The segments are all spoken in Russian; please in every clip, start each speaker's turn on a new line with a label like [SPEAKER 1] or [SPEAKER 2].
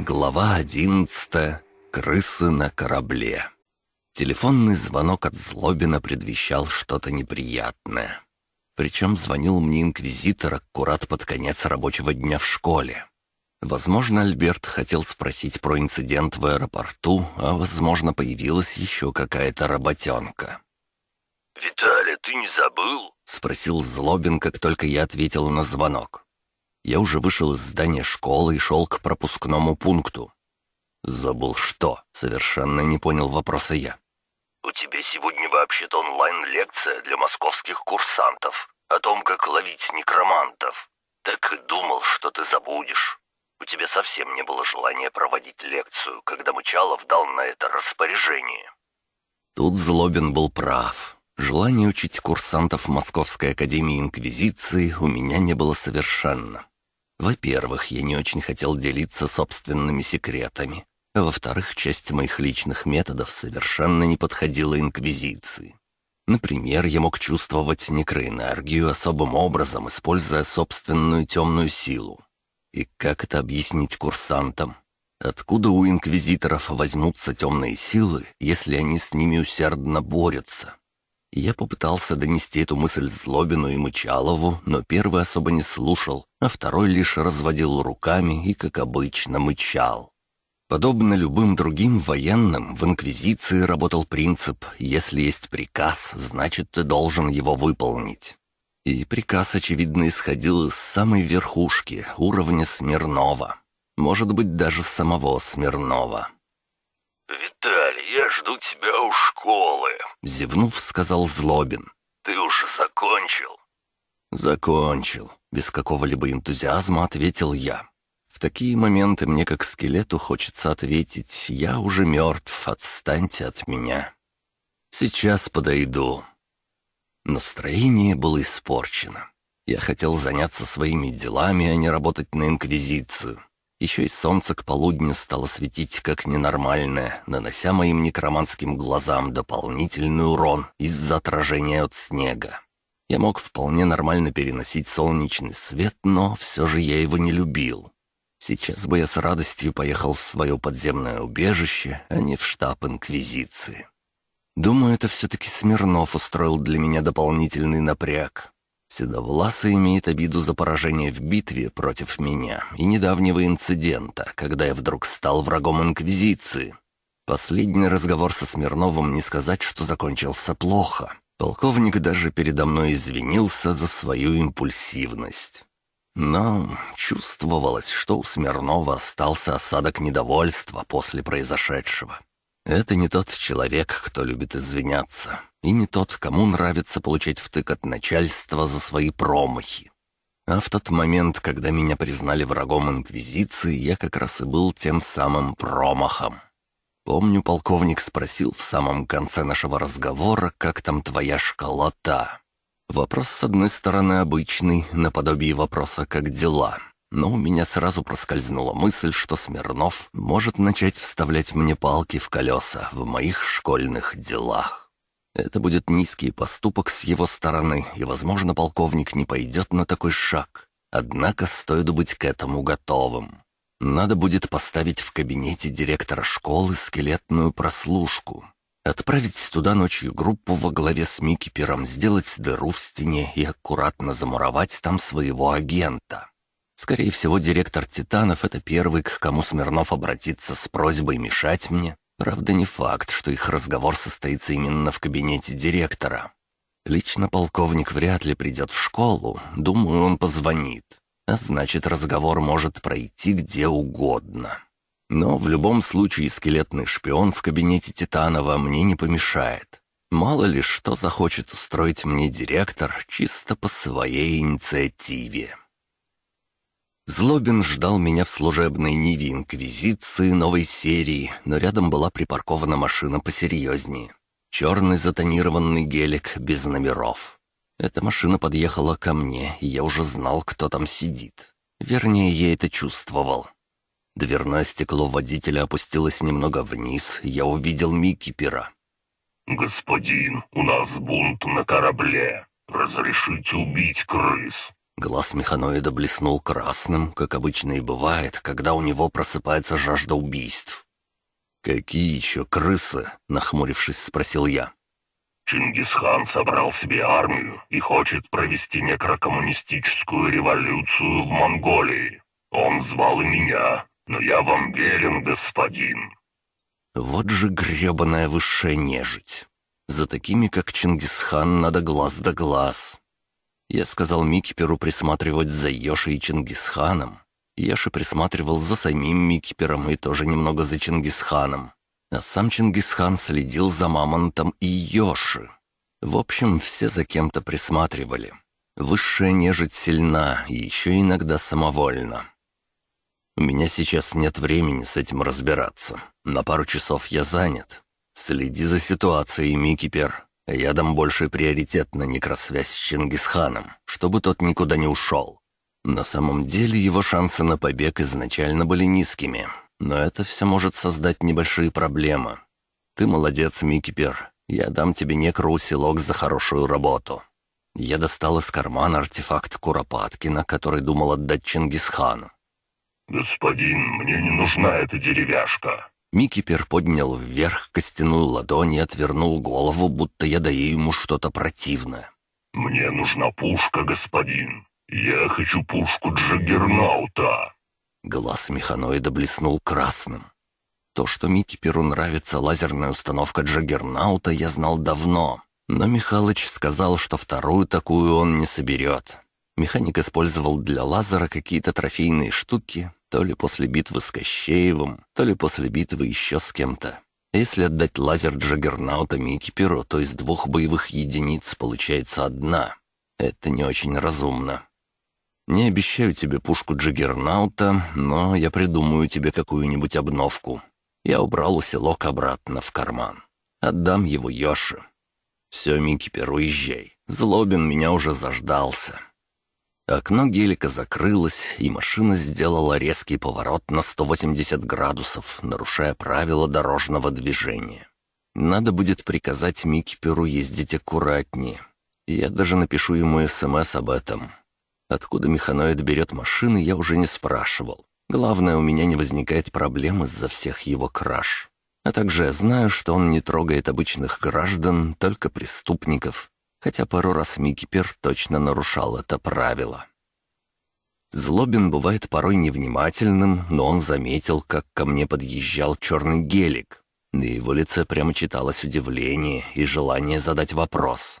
[SPEAKER 1] Глава одиннадцатая. Крысы на корабле. Телефонный звонок от Злобина предвещал что-то неприятное. Причем звонил мне инквизитор аккурат под конец рабочего дня в школе. Возможно, Альберт хотел спросить про инцидент в аэропорту, а, возможно, появилась еще какая-то работенка.
[SPEAKER 2] «Виталий, ты не забыл?»
[SPEAKER 1] — спросил Злобин, как только я ответил на звонок. Я уже вышел из здания школы и шел к пропускному пункту. «Забыл что?» — совершенно не понял вопроса я.
[SPEAKER 2] «У тебя сегодня вообще-то онлайн-лекция для московских курсантов о том, как ловить некромантов. Так и думал, что ты забудешь. У тебя совсем не было желания проводить лекцию, когда Мычалов дал на это распоряжение».
[SPEAKER 1] Тут Злобин был прав. Желания учить курсантов Московской Академии Инквизиции у меня не было совершенно. Во-первых, я не очень хотел делиться собственными секретами. Во-вторых, часть моих личных методов совершенно не подходила Инквизиции. Например, я мог чувствовать некроэнергию особым образом, используя собственную темную силу. И как это объяснить курсантам? Откуда у инквизиторов возьмутся темные силы, если они с ними усердно борются? Я попытался донести эту мысль Злобину и Мычалову, но первый особо не слушал, а второй лишь разводил руками и, как обычно, мычал. Подобно любым другим военным, в Инквизиции работал принцип «если есть приказ, значит, ты должен его выполнить». И приказ, очевидно, исходил из самой верхушки, уровня Смирнова. Может быть, даже самого Смирнова.
[SPEAKER 2] «Виталий, я жду тебя у школы», —
[SPEAKER 1] зевнув, сказал Злобин.
[SPEAKER 2] «Ты уже закончил?»
[SPEAKER 1] «Закончил», — без какого-либо энтузиазма ответил я. В такие моменты мне как скелету хочется ответить «Я уже мертв, отстаньте от меня». «Сейчас подойду». Настроение было испорчено. Я хотел заняться своими делами, а не работать на Инквизицию. Еще и солнце к полудню стало светить как ненормальное, нанося моим некроманским глазам дополнительный урон из-за отражения от снега. Я мог вполне нормально переносить солнечный свет, но все же я его не любил. Сейчас бы я с радостью поехал в свое подземное убежище, а не в штаб Инквизиции. Думаю, это все-таки Смирнов устроил для меня дополнительный напряг. Седовласый имеет обиду за поражение в битве против меня и недавнего инцидента, когда я вдруг стал врагом Инквизиции. Последний разговор со Смирновым не сказать, что закончился плохо. Полковник даже передо мной извинился за свою импульсивность. Но чувствовалось, что у Смирнова остался осадок недовольства после произошедшего. Это не тот человек, кто любит извиняться, и не тот, кому нравится получать втык от начальства за свои промахи. А в тот момент, когда меня признали врагом Инквизиции, я как раз и был тем самым промахом. Помню, полковник спросил в самом конце нашего разговора, как там твоя школота. Вопрос, с одной стороны, обычный, наподобие вопроса «как дела?», но у меня сразу проскользнула мысль, что Смирнов может начать вставлять мне палки в колеса в моих школьных делах. Это будет низкий поступок с его стороны, и, возможно, полковник не пойдет на такой шаг. Однако стоит быть к этому готовым. Надо будет поставить в кабинете директора школы скелетную прослушку. Отправить туда ночью группу во главе с Микипером, сделать дыру в стене и аккуратно замуровать там своего агента. Скорее всего, директор «Титанов» — это первый, к кому Смирнов обратится с просьбой мешать мне. Правда, не факт, что их разговор состоится именно в кабинете директора. Лично полковник вряд ли придет в школу, думаю, он позвонит. А значит, разговор может пройти где угодно. Но в любом случае скелетный шпион в кабинете Титанова мне не помешает. Мало ли что захочет устроить мне директор чисто по своей инициативе. Злобин ждал меня в служебной Ниве Инквизиции новой серии, но рядом была припаркована машина посерьезнее. Черный затонированный гелик без номеров. Эта машина подъехала ко мне, и я уже знал, кто там сидит. Вернее, я это чувствовал. Дверное стекло водителя опустилось немного вниз, я увидел Микипера.
[SPEAKER 2] «Господин, у нас бунт на корабле. Разрешите убить крыс?»
[SPEAKER 1] Глаз механоида блеснул красным, как обычно и бывает, когда у него просыпается жажда убийств. «Какие еще крысы?» — нахмурившись, спросил я.
[SPEAKER 2] «Чингисхан собрал себе армию и хочет провести некрокоммунистическую революцию в Монголии. Он звал и меня, но я вам верен, господин».
[SPEAKER 1] Вот же гребаная высшая нежить. За такими, как Чингисхан, надо глаз да глаз. Я сказал Микиперу присматривать за Йоши и Чингисханом. Йоши присматривал за самим Микипером и тоже немного за Чингисханом. А сам Чингисхан следил за Мамонтом и Йоши. В общем, все за кем-то присматривали. Высшая нежить сильна и еще иногда самовольна. У меня сейчас нет времени с этим разбираться. На пару часов я занят. Следи за ситуацией, Микипер. Я дам больший приоритет на некросвязь с Чингисханом, чтобы тот никуда не ушел. На самом деле его шансы на побег изначально были низкими, но это все может создать небольшие проблемы. Ты молодец, Микипер. Я дам тебе некроусилок за хорошую работу. Я достал из кармана артефакт Куропаткина, который думал отдать Чингисхану.
[SPEAKER 2] «Господин, мне не нужна эта деревяшка.
[SPEAKER 1] Микипер поднял вверх костяную ладонь и отвернул голову, будто я даю ему что-то противное.
[SPEAKER 2] «Мне нужна пушка, господин. Я хочу пушку Джаггернаута».
[SPEAKER 1] Глаз механоида блеснул красным. То, что Микиперу нравится лазерная установка Джаггернаута, я знал давно. Но Михалыч сказал, что вторую такую он не соберет. Механик использовал для лазера какие-то трофейные штуки, то ли после битвы с Кощеевым, то ли после битвы еще с кем-то. Если отдать лазер Джаггернаута Микиперу, то из двух боевых единиц получается одна. Это не очень разумно. Не обещаю тебе пушку Джаггернаута, но я придумаю тебе какую-нибудь обновку. Я убрал усилок обратно в карман. Отдам его Йоши. Все, Микипер, уезжай. Злобин меня уже заждался. Окно гелика закрылось, и машина сделала резкий поворот на 180 градусов, нарушая правила дорожного движения. Надо будет приказать Микиперу ездить аккуратнее. Я даже напишу ему СМС об этом. Откуда механоид берет машины, я уже не спрашивал. Главное, у меня не возникает проблем из-за всех его краж. А также я знаю, что он не трогает обычных граждан, только преступников, хотя пару раз Микипер точно нарушал это правило. Злобин бывает порой невнимательным, но он заметил, как ко мне подъезжал черный гелик. На его лице прямо читалось удивление и желание задать вопрос.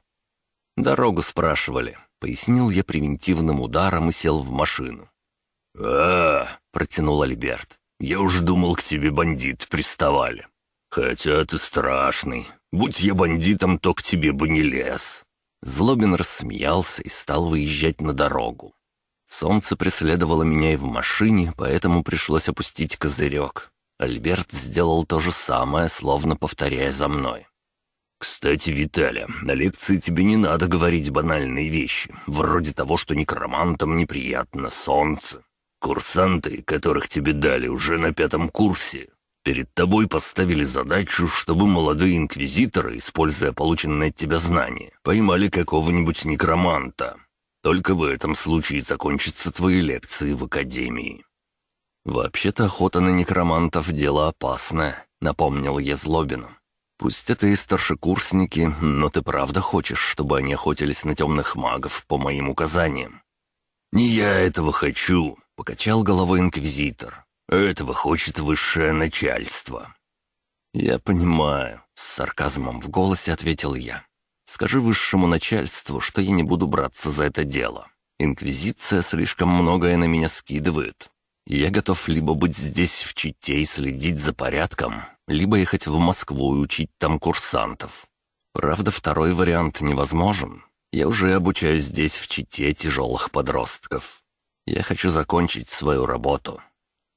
[SPEAKER 1] «Дорогу спрашивали», — пояснил я превентивным ударом и сел в машину.
[SPEAKER 2] а, -а, протянул Альберт. «Я уж думал, к тебе бандиты приставали. Хотя ты страшный. Будь я бандитом, то к тебе бы не лез».
[SPEAKER 1] Злобин рассмеялся и стал выезжать на дорогу. Солнце преследовало меня и в машине, поэтому пришлось опустить козырек. Альберт сделал то же самое, словно повторяя за мной.
[SPEAKER 2] «Кстати, Виталя, на лекции тебе не надо говорить банальные вещи, вроде того, что некромантам неприятно солнце. Курсанты, которых тебе дали уже на пятом курсе, Перед тобой поставили задачу, чтобы молодые инквизиторы, используя полученные от тебя знания, поймали какого-нибудь некроманта. Только в этом случае закончатся твои лекции в академии».
[SPEAKER 1] «Вообще-то охота на некромантов — дело опасное», — напомнил я Злобину. «Пусть это и старшекурсники, но ты правда хочешь, чтобы они охотились на темных магов по моим указаниям?»
[SPEAKER 2] «Не я этого хочу», — покачал головой инквизитор. Этого хочет высшее начальство».
[SPEAKER 1] «Я понимаю», — с сарказмом в голосе ответил я. «Скажи высшему начальству, что я не буду браться за это дело. Инквизиция слишком многое на меня скидывает. Я готов либо быть здесь в Чите и следить за порядком, либо ехать в Москву и учить там курсантов. Правда, второй вариант невозможен. Я уже обучаю здесь в Чите тяжелых подростков. Я хочу закончить свою работу,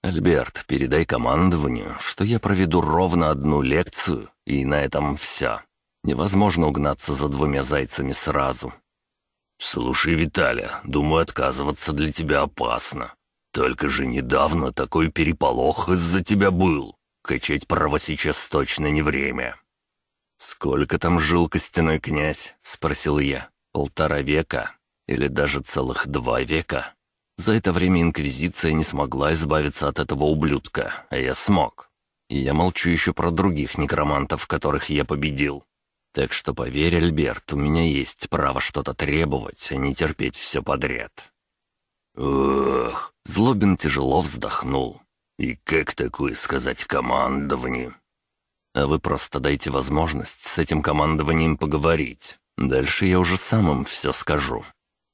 [SPEAKER 1] «Альберт, передай командованию, что я проведу ровно одну лекцию, и на этом все. Невозможно угнаться за двумя зайцами сразу».
[SPEAKER 2] «Слушай, Виталя, думаю, отказываться для тебя опасно. Только же недавно такой переполох из-за тебя был. Качать права сейчас точно не время».
[SPEAKER 1] «Сколько там жил костяной князь?» — спросил я. «Полтора века?» Или даже целых два века. За это время Инквизиция не смогла избавиться от этого ублюдка, а я смог. И я молчу еще про других некромантов, которых я победил. Так что поверь, Альберт, у меня есть право что-то требовать, а не терпеть все подряд».
[SPEAKER 2] «Ох!» — Злобин тяжело вздохнул. «И как такое сказать командованию?»
[SPEAKER 1] «А вы просто дайте возможность с этим командованием поговорить. Дальше я уже сам им все скажу.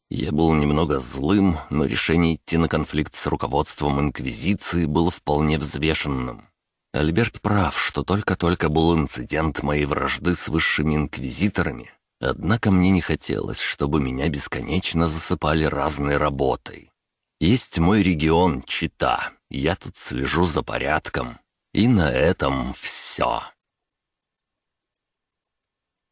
[SPEAKER 1] Я был немного злым, но решение идти на конфликт с руководством Инквизиции было вполне взвешенным. Альберт прав, что только-только был инцидент моей вражды с высшими инквизиторами. Однако мне не хотелось, чтобы меня бесконечно засыпали разной работой. Есть мой регион, Чита. Я тут слежу за порядком. И на этом все.